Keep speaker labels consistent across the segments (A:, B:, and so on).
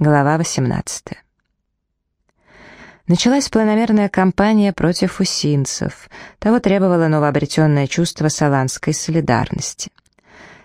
A: Глава 18. Началась планомерная кампания против усинцев. Того требовало новообретенное чувство саланской солидарности.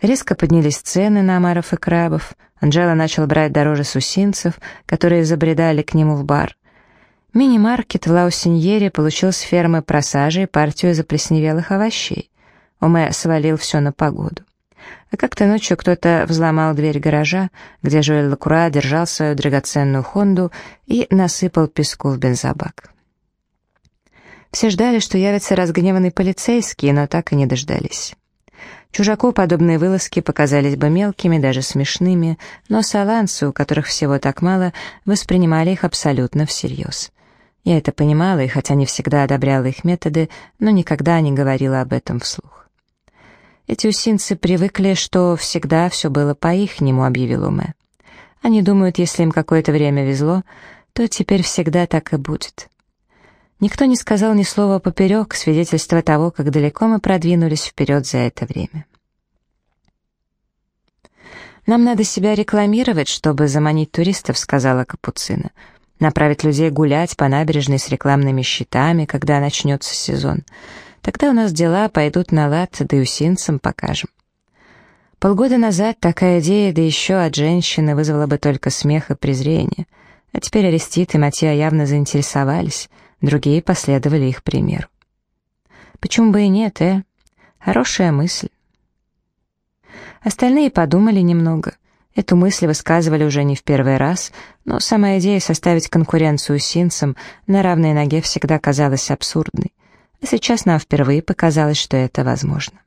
A: Резко поднялись цены на омаров и крабов. Анжела начал брать дороже сусинцев, которые забредали к нему в бар. Мини-маркет в Лаусиньере получил с фермы просажей партию заплесневелых овощей. Оме свалил все на погоду. А как-то ночью кто-то взломал дверь гаража, где Жоэль Лакура держал свою драгоценную Хонду и насыпал песку в бензобак. Все ждали, что явится разгневанный полицейский, но так и не дождались. Чужаку подобные вылазки показались бы мелкими, даже смешными, но саланцы, у которых всего так мало, воспринимали их абсолютно всерьез. Я это понимала, и хотя не всегда одобряла их методы, но никогда не говорила об этом вслух. Эти усинцы привыкли, что всегда все было по-ихнему, объявил Уме. Они думают, если им какое-то время везло, то теперь всегда так и будет. Никто не сказал ни слова поперек, свидетельство того, как далеко мы продвинулись вперед за это время. «Нам надо себя рекламировать, чтобы заманить туристов», — сказала Капуцина. «Направить людей гулять по набережной с рекламными щитами, когда начнется сезон. Тогда у нас дела пойдут на лад, да и усинцам покажем. Полгода назад такая идея, да еще от женщины, вызвала бы только смех и презрение. А теперь Арестит и Матья явно заинтересовались, другие последовали их примеру. Почему бы и нет, э? Хорошая мысль. Остальные подумали немного. Эту мысль высказывали уже не в первый раз, но сама идея составить конкуренцию синцам на равной ноге всегда казалась абсурдной. А сейчас нам впервые показалось, что это возможно.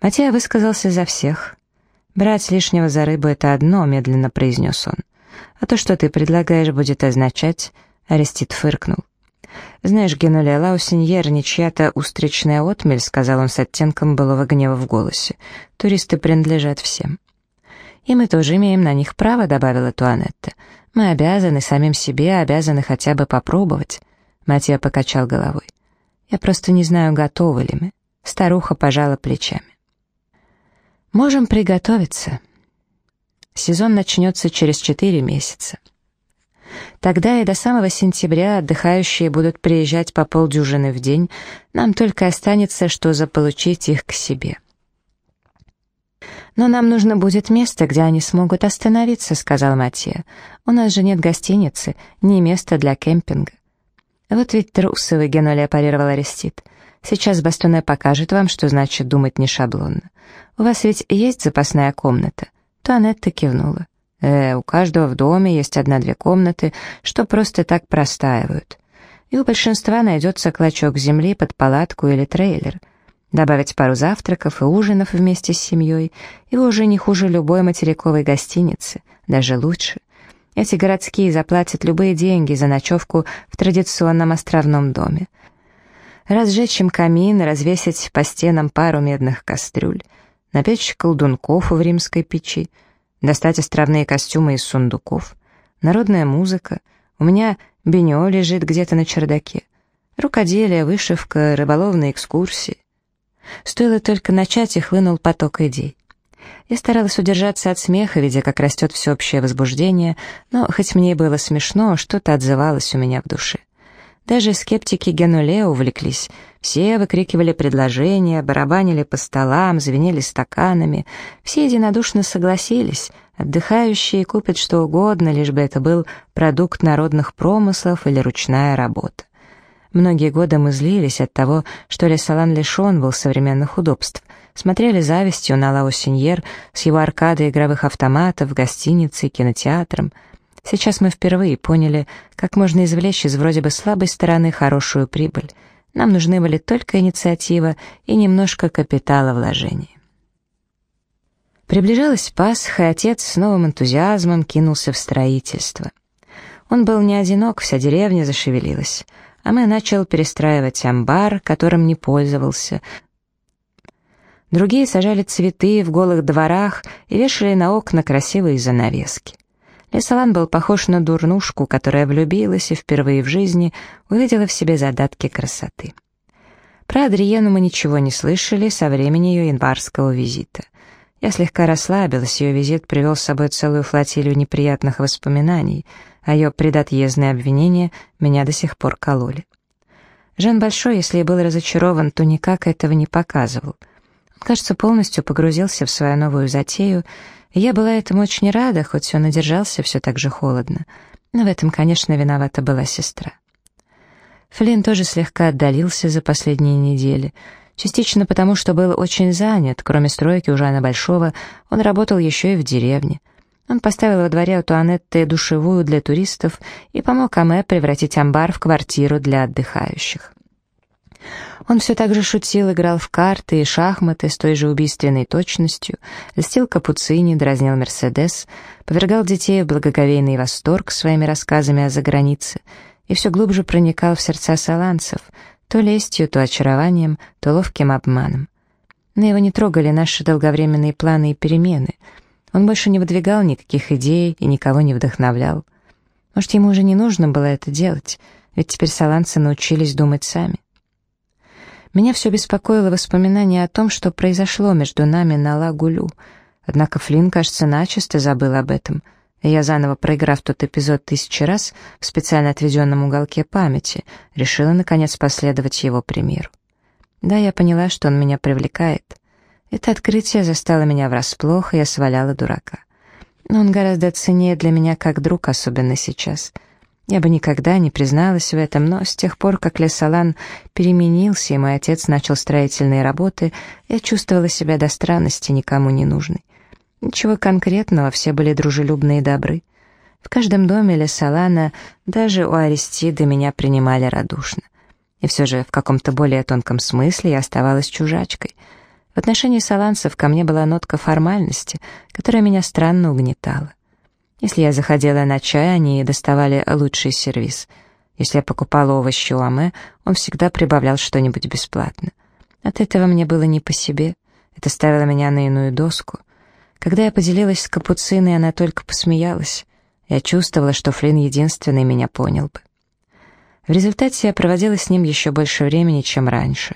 A: Матея высказался за всех. «Брать лишнего за рыбу — это одно», — медленно произнес он. «А то, что ты предлагаешь, будет означать...» Арестит фыркнул. «Знаешь, Генуля, Лаусеньер не чья-то устричная отмель», — сказал он с оттенком былого гнева в голосе. «Туристы принадлежат всем». «И мы тоже имеем на них право», — добавила Туанетта. «Мы обязаны самим себе, обязаны хотя бы попробовать». Матья покачал головой. Я просто не знаю, готовы ли мы. Старуха пожала плечами. Можем приготовиться. Сезон начнется через четыре месяца. Тогда и до самого сентября отдыхающие будут приезжать по полдюжины в день, нам только останется, что заполучить их к себе. «Но нам нужно будет место, где они смогут остановиться», — сказал Матье. «У нас же нет гостиницы, ни места для кемпинга». «Вот ведь трусовый Генолия парировал Арестит. Сейчас Бастоне покажет вам, что значит думать не шаблонно. У вас ведь есть запасная комната?» Туанетта кивнула. «Э, у каждого в доме есть одна-две комнаты, что просто так простаивают. И у большинства найдется клочок земли под палатку или трейлер. Добавить пару завтраков и ужинов вместе с семьей, вы уже не хуже любой материковой гостиницы, даже лучше». Эти городские заплатят любые деньги за ночевку в традиционном островном доме. Разжечь им камин, развесить по стенам пару медных кастрюль, напечь колдунков в римской печи, достать островные костюмы из сундуков, народная музыка, у меня бенё лежит где-то на чердаке, рукоделие, вышивка, рыболовные экскурсии. Стоило только начать, и хлынул поток идей. Я старалась удержаться от смеха, видя, как растет всеобщее возбуждение, но хоть мне и было смешно, что-то отзывалось у меня в душе. Даже скептики Генуле увлеклись. Все выкрикивали предложения, барабанили по столам, звенели стаканами. Все единодушно согласились. Отдыхающие купят что угодно, лишь бы это был продукт народных промыслов или ручная работа. Многие годы мы злились от того, что Лесалан лишен был современных удобств — смотрели завистью на Лаусеньер с его аркадой игровых автоматов, гостиницей, кинотеатром. Сейчас мы впервые поняли, как можно извлечь из вроде бы слабой стороны хорошую прибыль. Нам нужны были только инициатива и немножко капитала вложений. Приближалась Пасха, и отец с новым энтузиазмом кинулся в строительство. Он был не одинок, вся деревня зашевелилась, а мы начал перестраивать амбар, которым не пользовался, Другие сажали цветы в голых дворах и вешали на окна красивые занавески. Лесолан был похож на дурнушку, которая влюбилась и впервые в жизни увидела в себе задатки красоты. Про Адриену мы ничего не слышали со времени ее январского визита. Я слегка расслабилась, ее визит привел с собой целую флотилию неприятных воспоминаний, а ее предотъездные обвинения меня до сих пор кололи. Жан Большой, если и был разочарован, то никак этого не показывал. Кажется, полностью погрузился в свою новую затею, и я была этому очень рада, хоть он и держался все так же холодно. Но в этом, конечно, виновата была сестра. Флинн тоже слегка отдалился за последние недели — Частично потому, что был очень занят, кроме стройки у Жана Большого, он работал еще и в деревне. Он поставил во дворе у Туанетты душевую для туристов и помог Аме превратить амбар в квартиру для отдыхающих. Он все так же шутил, играл в карты и шахматы с той же убийственной точностью, льстил капуцини, дразнил Мерседес, повергал детей в благоговейный восторг своими рассказами о загранице и все глубже проникал в сердца саланцев — то лестью, то очарованием, то ловким обманом. Но его не трогали наши долговременные планы и перемены. Он больше не выдвигал никаких идей и никого не вдохновлял. Может, ему уже не нужно было это делать, ведь теперь саланцы научились думать сами. Меня все беспокоило воспоминание о том, что произошло между нами на Лагулю, однако Флинн, кажется, начисто забыл об этом — я, заново проиграв тот эпизод тысячи раз в специально отведенном уголке памяти, решила, наконец, последовать его примеру. Да, я поняла, что он меня привлекает. Это открытие застало меня врасплох, и я сваляла дурака. Но он гораздо ценнее для меня как друг, особенно сейчас. Я бы никогда не призналась в этом, но с тех пор, как Лесалан переменился, и мой отец начал строительные работы, я чувствовала себя до странности никому не нужной. Ничего конкретного, все были дружелюбны и добры. В каждом доме Лесалана, даже у Аристиды, меня принимали радушно. И все же в каком-то более тонком смысле я оставалась чужачкой. В отношении саланцев ко мне была нотка формальности, которая меня странно угнетала. Если я заходила на чай, они доставали лучший сервис. Если я покупала овощи у Аме, он всегда прибавлял что-нибудь бесплатно. От этого мне было не по себе. Это ставило меня на иную доску — когда я поделилась с Капуциной, она только посмеялась. Я чувствовала, что Флинн единственный меня понял бы. В результате я проводила с ним еще больше времени, чем раньше.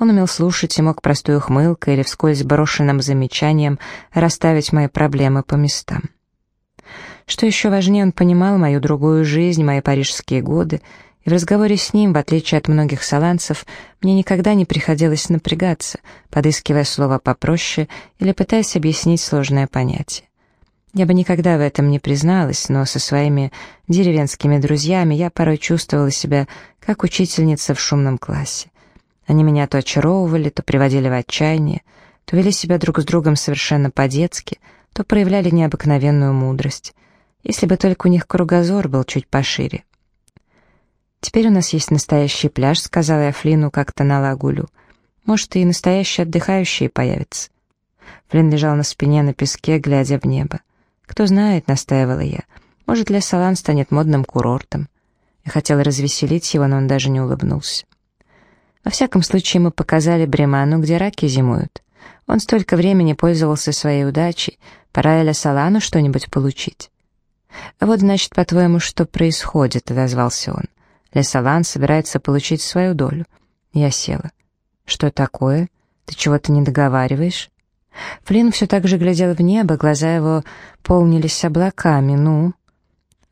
A: Он умел слушать и мог простой ухмылкой или вскользь брошенным замечанием расставить мои проблемы по местам. Что еще важнее, он понимал мою другую жизнь, мои парижские годы, и в разговоре с ним, в отличие от многих саланцев, мне никогда не приходилось напрягаться, подыскивая слово попроще или пытаясь объяснить сложное понятие. Я бы никогда в этом не призналась, но со своими деревенскими друзьями я порой чувствовала себя как учительница в шумном классе. Они меня то очаровывали, то приводили в отчаяние, то вели себя друг с другом совершенно по-детски, то проявляли необыкновенную мудрость. Если бы только у них кругозор был чуть пошире. «Теперь у нас есть настоящий пляж», — сказала я Флину как-то на лагулю. «Может, и настоящие отдыхающие появятся». Флин лежал на спине на песке, глядя в небо. «Кто знает», — настаивала я, — «может, Лес-Салан станет модным курортом». Я хотела развеселить его, но он даже не улыбнулся. Во всяком случае, мы показали Бреману, где раки зимуют. Он столько времени пользовался своей удачей, пора Эля Салану что-нибудь получить. «Вот, значит, по-твоему, что происходит?» — отозвался он. Лесолан собирается получить свою долю. Я села. «Что такое? Ты чего-то не договариваешь?» Флинн все так же глядел в небо, глаза его полнились облаками. «Ну?»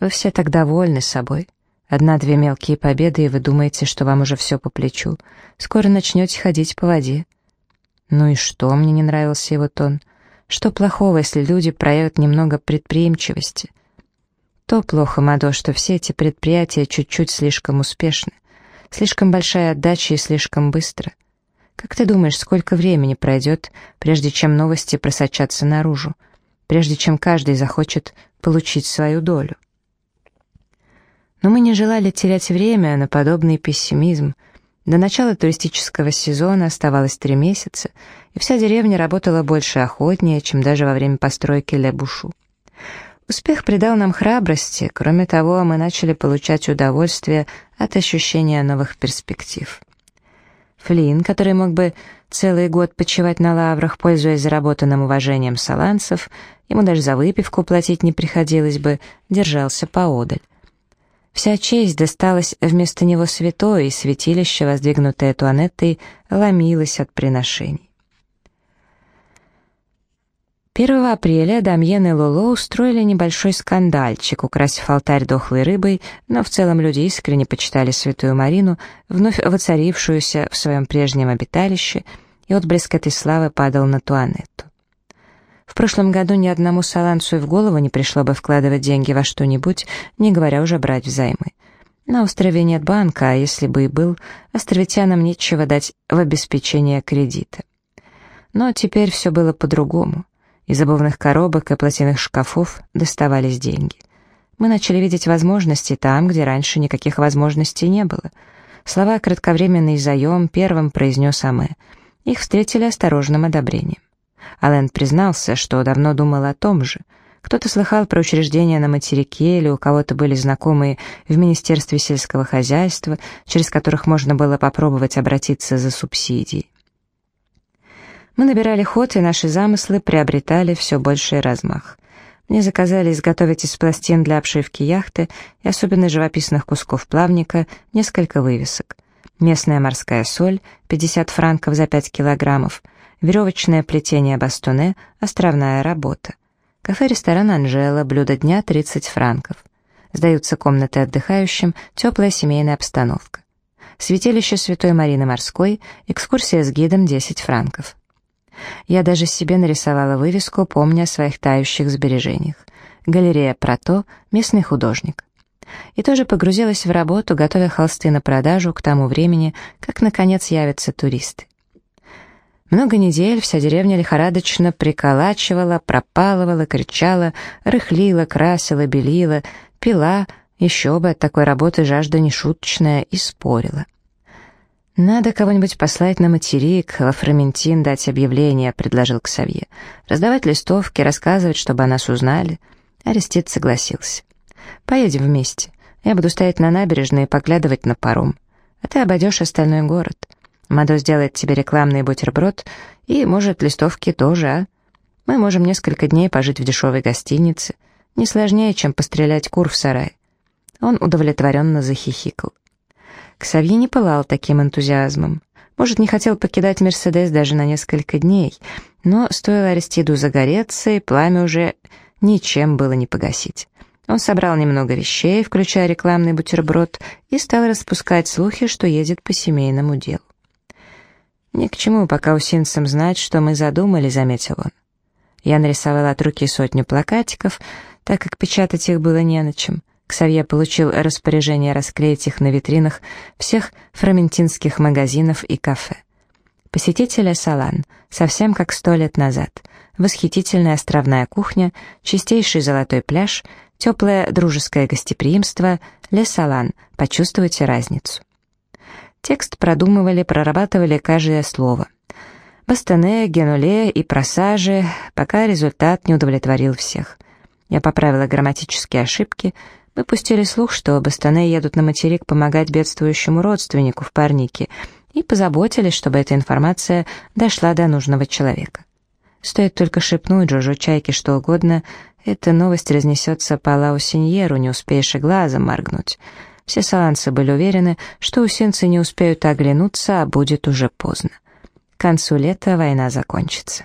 A: «Вы все так довольны собой. Одна-две мелкие победы, и вы думаете, что вам уже все по плечу. Скоро начнете ходить по воде». «Ну и что?» — мне не нравился его тон. «Что плохого, если люди проявят немного предприимчивости?» То плохо, Мадо, что все эти предприятия чуть-чуть слишком успешны. Слишком большая отдача и слишком быстро. Как ты думаешь, сколько времени пройдет, прежде чем новости просочатся наружу? Прежде чем каждый захочет получить свою долю? Но мы не желали терять время на подобный пессимизм. До начала туристического сезона оставалось три месяца, и вся деревня работала больше охотнее, чем даже во время постройки Ле-Бушу. Успех придал нам храбрости, кроме того, мы начали получать удовольствие от ощущения новых перспектив. Флинн, который мог бы целый год почивать на лаврах, пользуясь заработанным уважением саланцев, ему даже за выпивку платить не приходилось бы, держался поодаль. Вся честь досталась вместо него святой, и святилище, воздвигнутое Туанеттой, ломилось от приношений. 1 апреля Дамьен и Лоло устроили небольшой скандальчик, украсив алтарь дохлой рыбой, но в целом люди искренне почитали святую Марину, вновь воцарившуюся в своем прежнем обиталище, и отблеск этой славы падал на Туанетту. В прошлом году ни одному саланцу и в голову не пришло бы вкладывать деньги во что-нибудь, не говоря уже брать взаймы. На острове нет банка, а если бы и был, островитянам нечего дать в обеспечение кредита. Но теперь все было по-другому. Из обувных коробок и платяных шкафов доставались деньги. Мы начали видеть возможности там, где раньше никаких возможностей не было. Слова «кратковременный заем» первым произнес Аме. Их встретили осторожным одобрением. Ален признался, что давно думал о том же. Кто-то слыхал про учреждения на материке или у кого-то были знакомые в Министерстве сельского хозяйства, через которых можно было попробовать обратиться за субсидией. Мы набирали ход, и наши замыслы приобретали все больший размах. Мне заказали изготовить из пластин для обшивки яхты и особенно живописных кусков плавника несколько вывесок. Местная морская соль, 50 франков за 5 килограммов, веревочное плетение бастоне, островная работа. Кафе-ресторан «Анжела», блюдо дня 30 франков. Сдаются комнаты отдыхающим, теплая семейная обстановка. Святилище Святой Марины Морской, экскурсия с гидом 10 франков. Я даже себе нарисовала вывеску, помня о своих тающих сбережениях. Галерея Прото, местный художник. И тоже погрузилась в работу, готовя холсты на продажу к тому времени, как, наконец, явятся туристы. Много недель вся деревня лихорадочно приколачивала, пропалывала, кричала, рыхлила, красила, белила, пила, еще бы от такой работы жажда нешуточная, и спорила. «Надо кого-нибудь послать на материк, во Фроментин дать объявление», — предложил Ксавье. «Раздавать листовки, рассказывать, чтобы о нас узнали». Арестит согласился. «Поедем вместе. Я буду стоять на набережной и поглядывать на паром. А ты обойдешь остальной город. Мадо сделает тебе рекламный бутерброд и, может, листовки тоже, а? Мы можем несколько дней пожить в дешевой гостинице. Не сложнее, чем пострелять кур в сарае». Он удовлетворенно захихикал. Ксавье не пылал таким энтузиазмом. Может, не хотел покидать «Мерседес» даже на несколько дней, но стоило Аристиду загореться, и пламя уже ничем было не погасить. Он собрал немного вещей, включая рекламный бутерброд, и стал распускать слухи, что едет по семейному делу. «Ни к чему пока усинцам знать, что мы задумали», — заметил он. Я нарисовал от руки сотню плакатиков, так как печатать их было не на чем — Ксавье получил распоряжение расклеить их на витринах всех фроментинских магазинов и кафе. Посетители Салан, совсем как сто лет назад. Восхитительная островная кухня, чистейший золотой пляж, теплое дружеское гостеприимство, Ле Салан, почувствуйте разницу. Текст продумывали, прорабатывали каждое слово. Бастане, Генуле и Просаже, пока результат не удовлетворил всех. Я поправила грамматические ошибки, мы пустили слух, что Бастане едут на материк помогать бедствующему родственнику в парнике, и позаботились, чтобы эта информация дошла до нужного человека. Стоит только шепнуть Джожо Чайке что угодно, эта новость разнесется по Лаусиньеру, не успеешь и глазом моргнуть. Все саланцы были уверены, что усинцы не успеют оглянуться, а будет уже поздно. К концу лета война закончится.